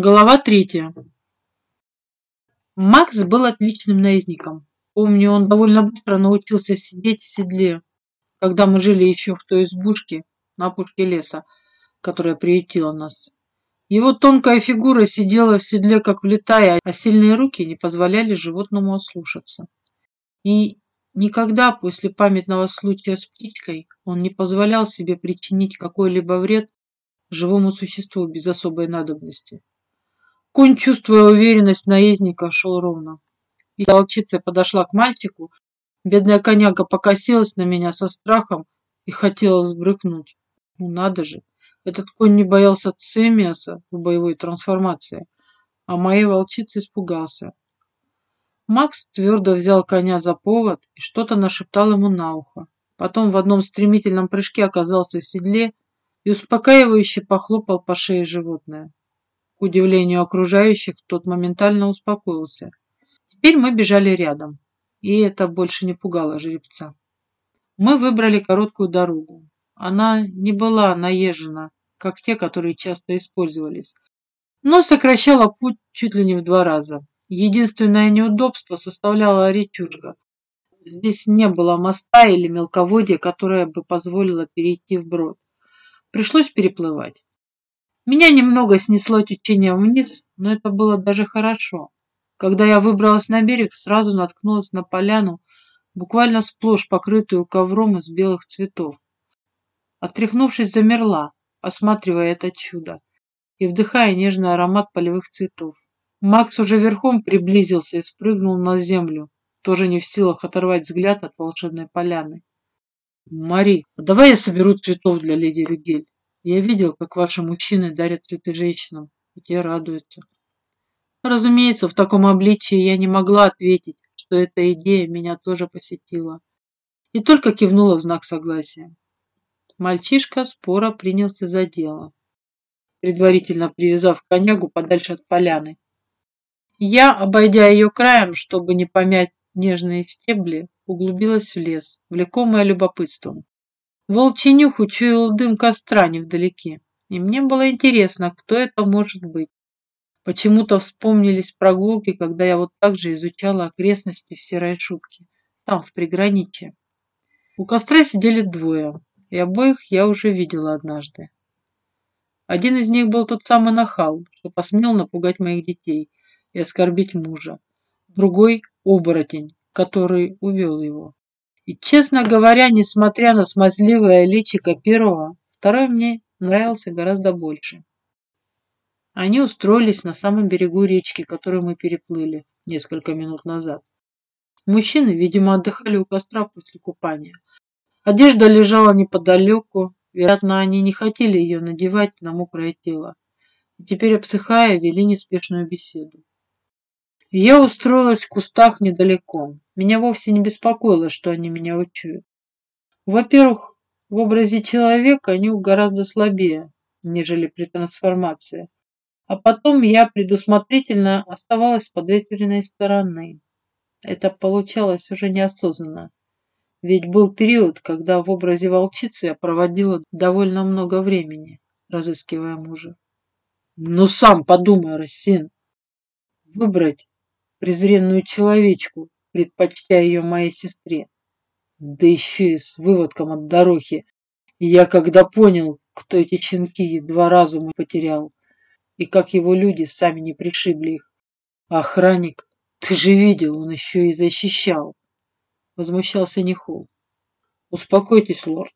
Глава третья. Макс был отличным наездником. Помню, он довольно быстро научился сидеть в седле, когда мы жили еще в той избушке на опушке леса, которая приютила нас. Его тонкая фигура сидела в седле, как влетая, а сильные руки не позволяли животному ослушаться. И никогда после памятного случая с птичкой он не позволял себе причинить какой-либо вред живому существу без особой надобности. Конь, чувствуя уверенность наездника, шел ровно. И волчица подошла к мальчику. Бедная коняга покосилась на меня со страхом и хотела взбрыкнуть. Ну надо же, этот конь не боялся Цемиаса в боевой трансформации, а моей волчицы испугался. Макс твердо взял коня за повод и что-то нашептал ему на ухо. Потом в одном стремительном прыжке оказался в седле и успокаивающе похлопал по шее животное. К удивлению окружающих, тот моментально успокоился. Теперь мы бежали рядом, и это больше не пугало жеребца. Мы выбрали короткую дорогу. Она не была наезжена, как те, которые часто использовались, но сокращала путь чуть ли не в два раза. Единственное неудобство составляла речушка. Здесь не было моста или мелководья, которое бы позволило перейти вброд. Пришлось переплывать. Меня немного снесло течением вниз, но это было даже хорошо. Когда я выбралась на берег, сразу наткнулась на поляну, буквально сплошь покрытую ковром из белых цветов. Отряхнувшись, замерла, осматривая это чудо и вдыхая нежный аромат полевых цветов. Макс уже верхом приблизился и спрыгнул на землю, тоже не в силах оторвать взгляд от волшебной поляны. «Мари, давай я соберу цветов для леди Рюгель. Я видел, как ваши мужчины дарят цветы женщинам, и те радуются. Разумеется, в таком обличии я не могла ответить, что эта идея меня тоже посетила. И только кивнула в знак согласия. Мальчишка споро принялся за дело, предварительно привязав конягу подальше от поляны. Я, обойдя ее краем, чтобы не помять нежные стебли, углубилась в лес, влекомая любопытством. Волчий нюх учуял дым костра невдалеке, и мне было интересно, кто это может быть. Почему-то вспомнились прогулки, когда я вот так же изучала окрестности в серой шубке, там, в приграничье. У костра сидели двое, и обоих я уже видела однажды. Один из них был тот самый нахал, что посмел напугать моих детей и оскорбить мужа. Другой — оборотень, который увел его. И, честно говоря, несмотря на смазливое личико первого, второй мне нравился гораздо больше. Они устроились на самом берегу речки, которую мы переплыли несколько минут назад. Мужчины, видимо, отдыхали у костра после купания. Одежда лежала неподалеку, вероятно, они не хотели ее надевать на мокрое тело. И теперь, обсыхая, вели неспешную беседу. Я устроилась в кустах недалеко. Меня вовсе не беспокоило, что они меня учуют. Во-первых, в образе человека они гораздо слабее, нежели при трансформации. А потом я предусмотрительно оставалась с подветренной стороны. Это получалось уже неосознанно. Ведь был период, когда в образе волчицы я проводила довольно много времени, разыскивая мужа. Ну сам подумай, Рассин. Выбрать презренную человечку, предпочтя ее моей сестре. Да еще и с выводком от дороги. И я когда понял, кто эти щенки, едва разум потерял, и как его люди сами не пришибли их. Охранник, ты же видел, он еще и защищал. Возмущался Нихол. Успокойтесь, лорд,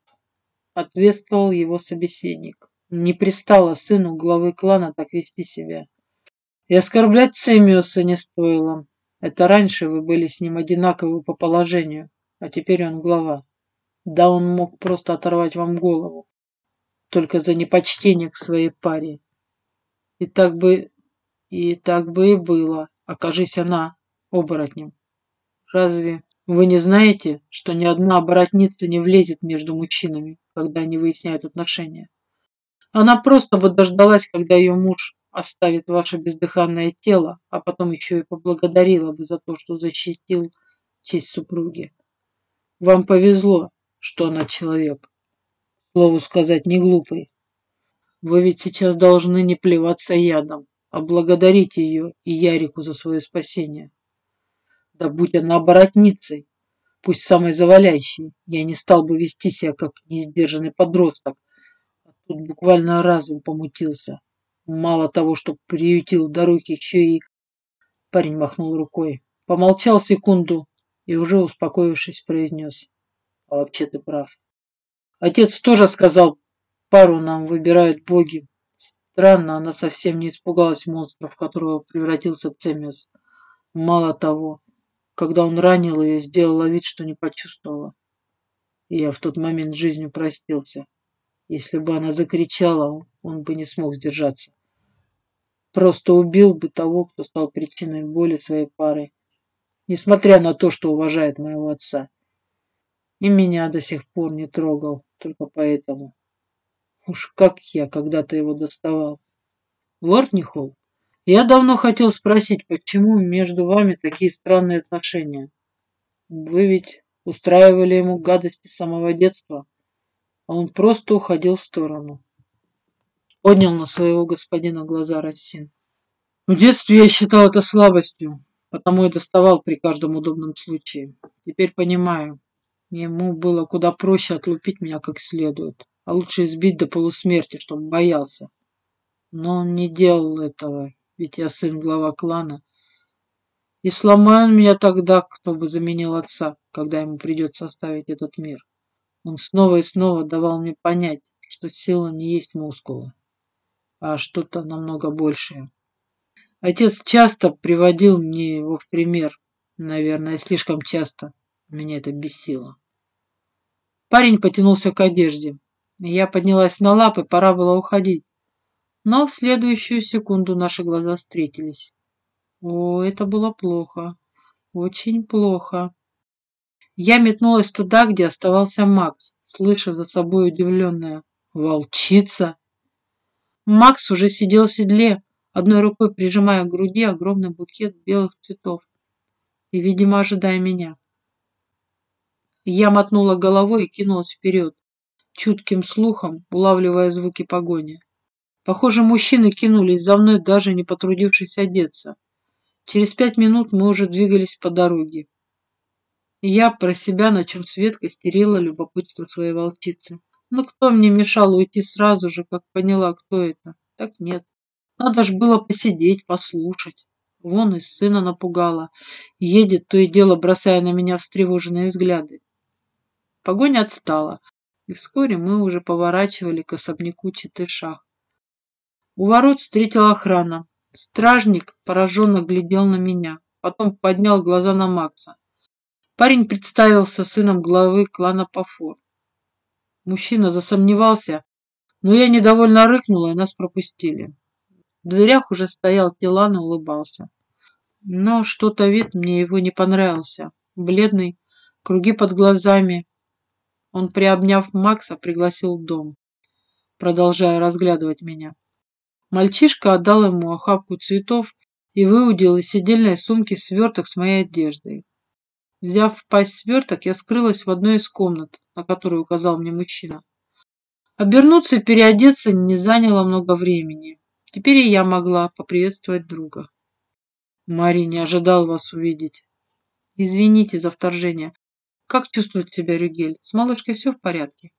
ответствовал его собеседник. Не пристало сыну главы клана так вести себя. И оскорблять Цемиуса не стоило. Это раньше вы были с ним одинаковы по положению, а теперь он глава. Да он мог просто оторвать вам голову, только за непочтение к своей паре. И так бы, и так бы и было, окажись она оборотнем. Разве вы не знаете, что ни одна оборотница не влезет между мужчинами, когда они выясняют отношения? Она просто бы дождалась, когда ее муж оставит ваше бездыханное тело, а потом еще и поблагодарила бы за то, что защитил честь супруги. Вам повезло, что она человек. Слову сказать, не глупый. Вы ведь сейчас должны не плеваться ядом, облагодарить ее и Ярику за свое спасение. Да будь она оборотницей, пусть самой заваляющей, я не стал бы вести себя как несдержанный подросток. А тут буквально разум помутился. Мало того, что приютил дороги, еще и... Парень махнул рукой. Помолчал секунду и уже успокоившись произнес. А вообще ты прав. Отец тоже сказал, пару нам выбирают боги. Странно, она совсем не испугалась монстра, в которого превратился Цемиус. Мало того, когда он ранил ее, сделала вид, что не почувствовала. И я в тот момент жизнью простился. Если бы она закричала, он бы не смог сдержаться. Просто убил бы того, кто стал причиной боли своей пары, несмотря на то, что уважает моего отца. И меня до сих пор не трогал, только поэтому. Уж как я когда-то его доставал. Лорд Нихол, я давно хотел спросить, почему между вами такие странные отношения? Вы ведь устраивали ему гадости с самого детства, а он просто уходил в сторону. Поднял на своего господина глаза Рассин. В детстве я считал это слабостью, потому и доставал при каждом удобном случае. Теперь понимаю, ему было куда проще отлупить меня как следует, а лучше избить до полусмерти, чтобы боялся. Но он не делал этого, ведь я сын глава клана. И сломай он меня тогда, кто бы заменил отца, когда ему придется оставить этот мир. Он снова и снова давал мне понять, что сила не есть мускулы, а что-то намного большее. Отец часто приводил мне его в пример, наверное, слишком часто. Меня это бесило. Парень потянулся к одежде. Я поднялась на лапы, пора было уходить. Но в следующую секунду наши глаза встретились. О, это было плохо. Очень плохо. Я метнулась туда, где оставался Макс, слыша за собой удивленная «Волчица!». Макс уже сидел в седле, одной рукой прижимая к груди огромный букет белых цветов и, видимо, ожидая меня. Я мотнула головой и кинулась вперед, чутким слухом улавливая звуки погони. Похоже, мужчины кинулись за мной, даже не потрудившись одеться. Через пять минут мы уже двигались по дороге. Я про себя, на чем свет костерила любопытство своей волчицы. Но кто мне мешал уйти сразу же, как поняла, кто это? Так нет. Надо ж было посидеть, послушать. Вон и сына напугала. Едет то и дело, бросая на меня встревоженные взгляды. Погоня отстала, и вскоре мы уже поворачивали к особняку Читышах. У ворот встретила охрана. Стражник пораженно глядел на меня, потом поднял глаза на Макса. Парень представился сыном главы клана Пафор. Мужчина засомневался, но я недовольно рыкнула, и нас пропустили. В дверях уже стоял Тилан и улыбался. Но что-то вид мне его не понравился. Бледный, круги под глазами. Он, приобняв Макса, пригласил в дом, продолжая разглядывать меня. Мальчишка отдал ему охапку цветов и выудил из сидельной сумки сверток с моей одеждой. Взяв в пасть сверток, я скрылась в одной из комнат, на которую указал мне мужчина. Обернуться и переодеться не заняло много времени. Теперь и я могла поприветствовать друга. Мари не ожидал вас увидеть. Извините за вторжение. Как чувствует себя Рюгель? С малышкой все в порядке?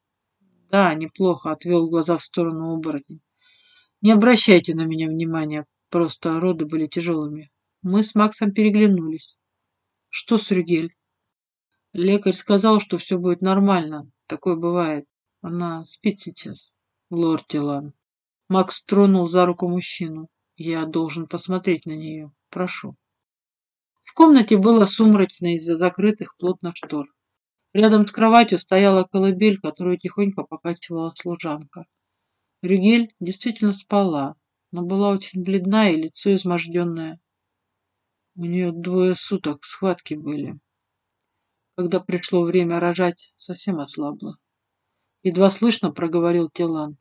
Да, неплохо, отвел глаза в сторону оборотень. Не обращайте на меня внимания, просто роды были тяжелыми. Мы с Максом переглянулись. Что с Рюгель? Лекарь сказал, что все будет нормально. Такое бывает. Она спит сейчас. Лорд Тилан. Макс тронул за руку мужчину. Я должен посмотреть на нее. Прошу. В комнате было сумрачно из-за закрытых плотно штор. Рядом с кроватью стояла колыбель, которую тихонько покачивала служанка. Рюгель действительно спала, но была очень бледна и лицо изможденное. У нее двое суток схватки были. Когда пришло время рожать, совсем ослабла. Едва слышно проговорил Телан.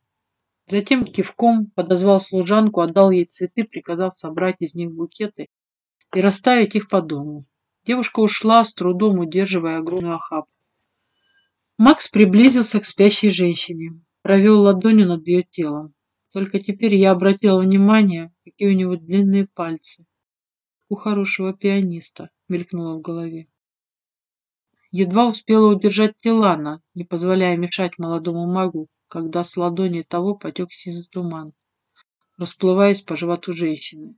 Затем кивком подозвал служанку, отдал ей цветы, приказав собрать из них букеты и расставить их по дому. Девушка ушла, с трудом удерживая огромную охапку. Макс приблизился к спящей женщине провел ладонью над ее телом. Только теперь я обратила внимание, какие у него длинные пальцы. У хорошего пианиста мелькнуло в голове. Едва успела удержать Тилана, не позволяя мешать молодому магу, когда с ладони того потек сизый туман, расплываясь по животу женщины.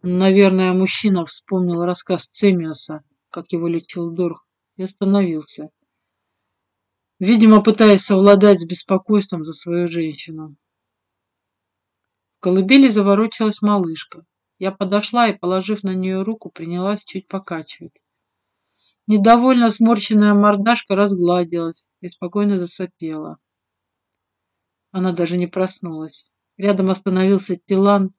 Наверное, мужчина вспомнил рассказ Цемиоса, как его лечил Дорх, и остановился, видимо, пытаясь совладать с беспокойством за свою женщину. В колыбели заворочилась малышка. Я подошла и, положив на нее руку, принялась чуть покачивать. Недовольно сморщенная мордашка разгладилась и спокойно засопела. Она даже не проснулась. Рядом остановился Тилан,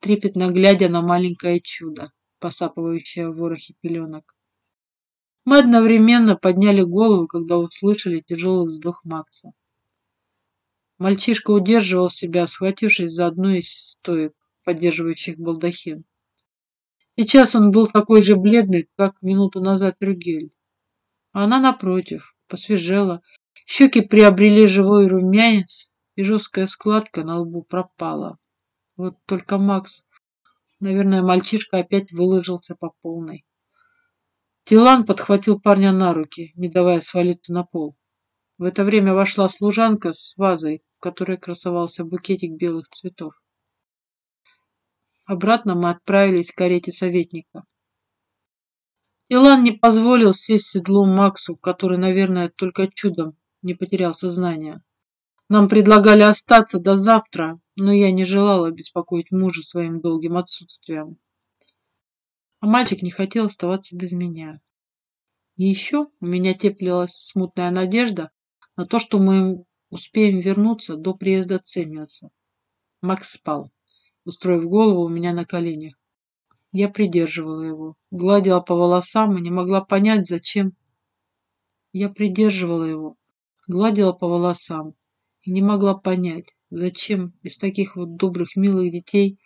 трепетно глядя на маленькое чудо, посапывающее в ворохе пеленок. Мы одновременно подняли голову, когда услышали тяжелый вздох Макса. Мальчишка удерживал себя, схватившись за одну из стоек, поддерживающих балдахин. Сейчас он был такой же бледный, как минуту назад Рюгель. А она, напротив, посвежела. Щеки приобрели живой румянец, и жесткая складка на лбу пропала. Вот только Макс... Наверное, мальчишка опять выложился по полной. Тилан подхватил парня на руки, не давая свалиться на пол. В это время вошла служанка с вазой, в которой красовался букетик белых цветов. Обратно мы отправились к карете советника. Тилан не позволил сесть седло Максу, который, наверное, только чудом не потерял сознание. Нам предлагали остаться до завтра, но я не желала беспокоить мужа своим долгим отсутствием. А мальчик не хотел оставаться без меня. И еще у меня теплилась смутная надежда на то, что мы успеем вернуться до приезда Цемиуса. Макс спал, устроив голову у меня на коленях. Я придерживала его, гладила по волосам и не могла понять, зачем. Я придерживала его, гладила по волосам и не могла понять, зачем из таких вот добрых, милых детей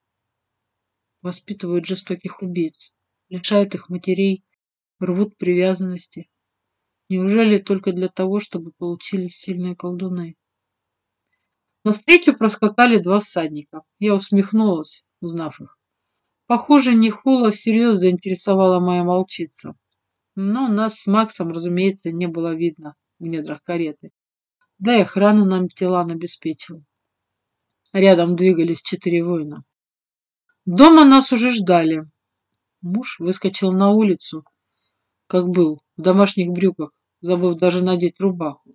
воспитывают жестоких убийц, лишают их матерей, рвут привязанности. Неужели только для того, чтобы получились сильные колдуны? Навстречу проскакали два всадника. Я усмехнулась, узнав их. Похоже, Нихула всерьез заинтересовала моя волчица. Но нас с Максом, разумеется, не было видно в недрах кареты. Да и охрану нам Тилан обеспечил. Рядом двигались четыре воина. Дома нас уже ждали. Муж выскочил на улицу, как был, в домашних брюках, забыв даже надеть рубаху.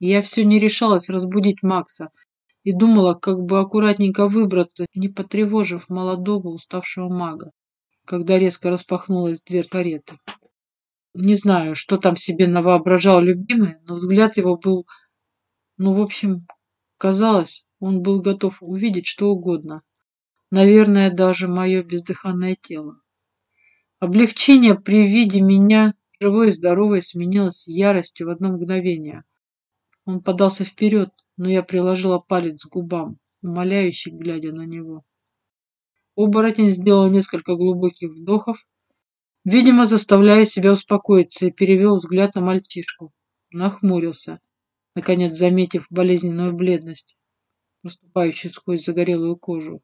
Я все не решалась разбудить Макса и думала, как бы аккуратненько выбраться, не потревожив молодого уставшего мага, когда резко распахнулась дверь кареты. Не знаю, что там себе навоображал любимый, но взгляд его был ну, в общем, казалось, он был готов увидеть что угодно. Наверное, даже мое бездыханное тело. Облегчение при виде меня, живой и здоровой, сменилось яростью в одно мгновение. Он подался вперед, но я приложила палец к губам, умоляюще глядя на него. Оборотень сделал несколько глубоких вдохов, видимо, заставляя себя успокоиться, и перевел взгляд на мальчишку. Нахмурился наконец заметив болезненную бледность, проступающую сквозь загорелую кожу.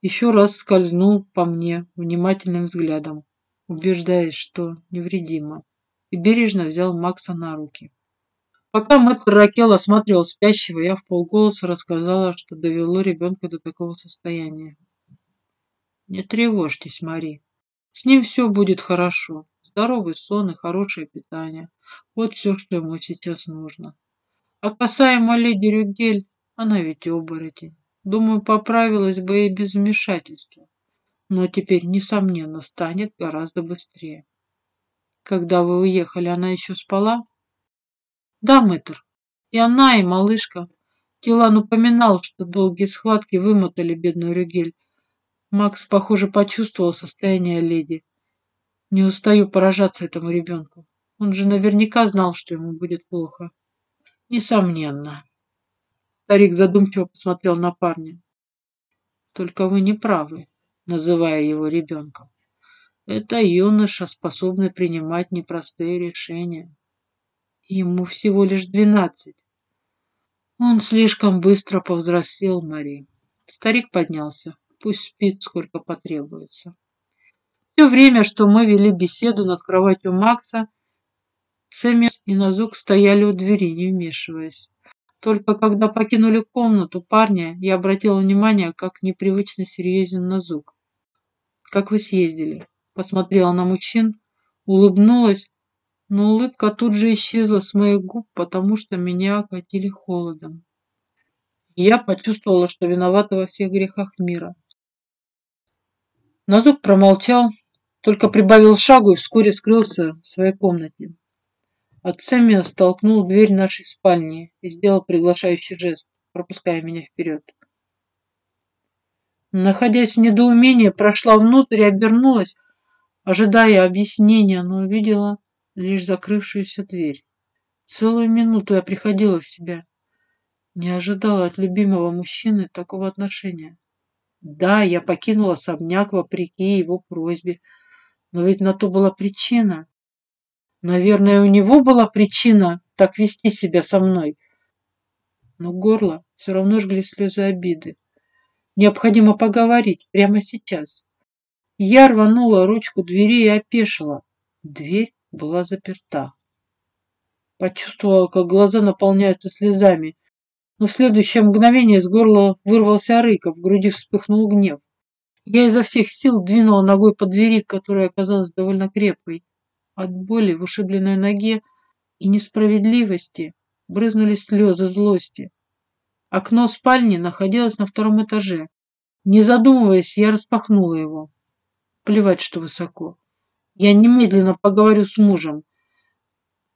Еще раз скользнул по мне внимательным взглядом, убеждаясь, что невредимо, и бережно взял Макса на руки. Пока мэтр Ракел осматривал спящего, я в полголоса рассказала, что довело ребенка до такого состояния. Не тревожьтесь, Мари. С ним все будет хорошо. Здоровый сон и хорошее питание. Вот все, что ему сейчас нужно. А касаемо леди Рюгель, она ведь оборотень. Думаю, поправилась бы и без вмешательства. Но теперь, несомненно, станет гораздо быстрее. Когда вы уехали, она еще спала? Да, мэтр. И она, и малышка. Тилан упоминал, что долгие схватки вымотали бедную Рюгель. Макс, похоже, почувствовал состояние леди. Не устаю поражаться этому ребенку. Он же наверняка знал, что ему будет плохо. Несомненно. Старик задумчиво посмотрел на парня. Только вы не правы, называя его ребенком. Это юноша, способный принимать непростые решения. Ему всего лишь двенадцать. Он слишком быстро повзрослел, Мари. Старик поднялся. Пусть спит, сколько потребуется. Все время, что мы вели беседу над кроватью Макса, Цемес и Назук стояли у двери, не вмешиваясь. Только когда покинули комнату парня, я обратила внимание, как непривычно серьезен Назук. «Как вы съездили?» Посмотрела на мужчин, улыбнулась но улыбка тут же исчезла с моих губ, потому что меня окатили холодом. я почувствовала, что виновата во всех грехах мира. Назук промолчал, только прибавил шагу и вскоре скрылся в своей комнате. Ацемия столкнул дверь нашей спальни и сделал приглашающий жест, пропуская меня вперед. Находясь в недоумении, прошла внутрь и обернулась, ожидая объяснения, но увидела лишь закрывшуюся дверь. Целую минуту я приходила в себя. Не ожидала от любимого мужчины такого отношения. Да, я покинула особняк вопреки его просьбе, но ведь на то была причина. Наверное, у него была причина так вести себя со мной. Но горло все равно жгли слезы обиды. Необходимо поговорить прямо сейчас. Я рванула ручку двери и опешила. Дверь была заперта. Почувствовала, как глаза наполняются слезами, но в следующее мгновение из горла вырвался рык, а в груди вспыхнул гнев. Я изо всех сил двинула ногой по двери, которая оказалась довольно крепкой. От боли в ушибленной ноге и несправедливости брызнули слезы злости. Окно спальни находилось на втором этаже. Не задумываясь, я распахнула его. Плевать, что высоко. Я немедленно поговорю с мужем.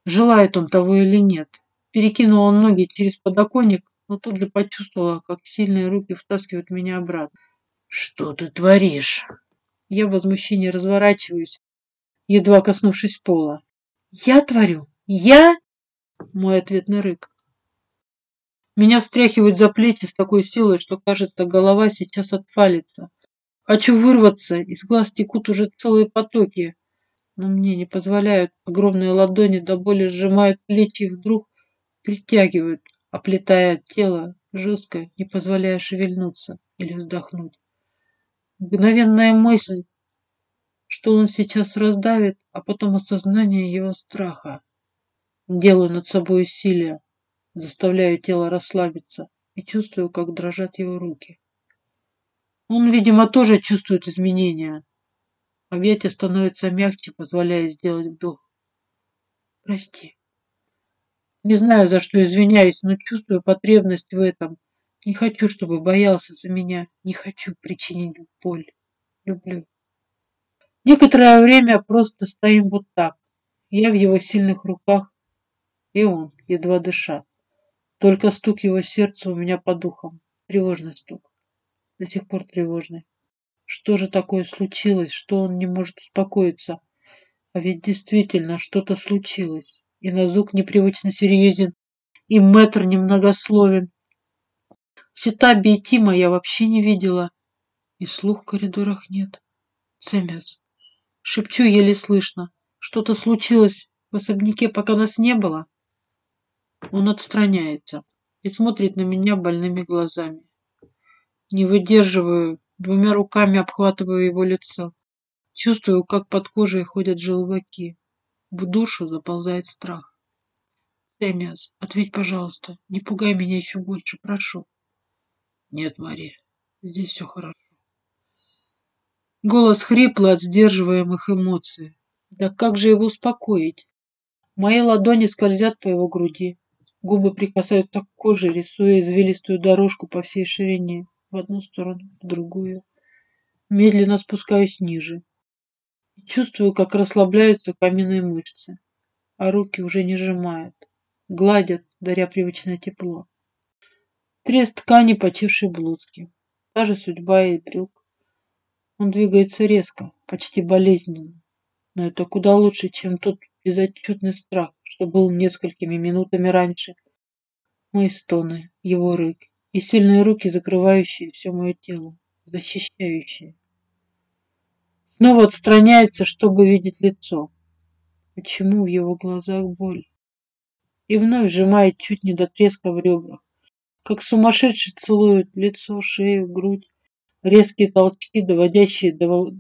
Желает он того или нет. Перекинула ноги через подоконник, но тут же почувствовала, как сильные руки втаскивают меня обратно. «Что ты творишь?» Я в возмущении разворачиваюсь, едва коснувшись пола. «Я творю? Я?» Мой ответный рык. Меня встряхивают за плечи с такой силой, что, кажется, голова сейчас отвалится. Хочу вырваться, из глаз текут уже целые потоки но мне не позволяют. Огромные ладони до боли сжимают плечи и вдруг притягивают, оплетая тело жестко, не позволяя шевельнуться или вздохнуть. Мгновенная мысль, что он сейчас раздавит, а потом осознание его страха. Делаю над собой усилия, заставляю тело расслабиться и чувствую, как дрожат его руки. Он, видимо, тоже чувствует изменения, Объятия становятся мягче, позволяя сделать вдох. Прости. Не знаю, за что извиняюсь, но чувствую потребность в этом. Не хочу, чтобы боялся за меня. Не хочу причинить боль. Люблю. Некоторое время просто стоим вот так. Я в его сильных руках, и он, едва дыша. Только стук его сердца у меня по духам. Тревожный стук. До сих пор тревожный. Что же такое случилось, что он не может успокоиться? А ведь действительно что-то случилось. И Назук непривычно серьезен, и мэтр немногословен. Ситаби и Тима я вообще не видела, и слух в коридорах нет. Цемес. Шепчу еле слышно. Что-то случилось в особняке, пока нас не было. Он отстраняется и смотрит на меня больными глазами. Не выдерживаю Двумя руками обхватываю его лицо. Чувствую, как под кожей ходят желваки. В душу заползает страх. Эмиас, ответь, пожалуйста. Не пугай меня еще больше, прошу. Нет, Мария, здесь все хорошо. Голос хриплый от сдерживаемых эмоций. Да как же его успокоить? Мои ладони скользят по его груди. Губы прикасаются к коже, рисуя извилистую дорожку по всей ширине в одну сторону, в другую. Медленно спускаюсь ниже. Чувствую, как расслабляются каменные мышцы, а руки уже не сжимают, гладят, даря привычное тепло. Трест ткани почившей блузки. Та же судьба и брюк. Он двигается резко, почти болезненно. Но это куда лучше, чем тот безотчетный страх, что был несколькими минутами раньше. Мои стоны, его рык, и сильные руки, закрывающие все мое тело, защищающие. Снова отстраняется, чтобы видеть лицо. Почему в его глазах боль? И вновь сжимает чуть не до треска в ребрах. как сумасшедший целует лицо, шею, грудь. Резкие толчки, доводящие до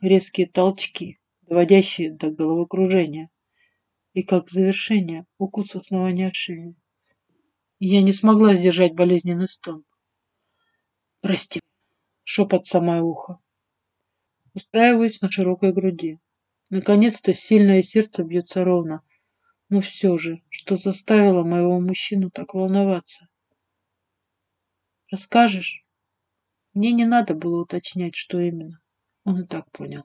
резкие толчки, доводящие до головокружения. И как завершение укус в основание шеи. Я не смогла сдержать болезненный стон. Прости. Шепот самое ухо. Устраиваюсь на широкой груди. Наконец-то сильное сердце бьется ровно. Но все же, что заставило моего мужчину так волноваться? Расскажешь? Мне не надо было уточнять, что именно. Он и так понял.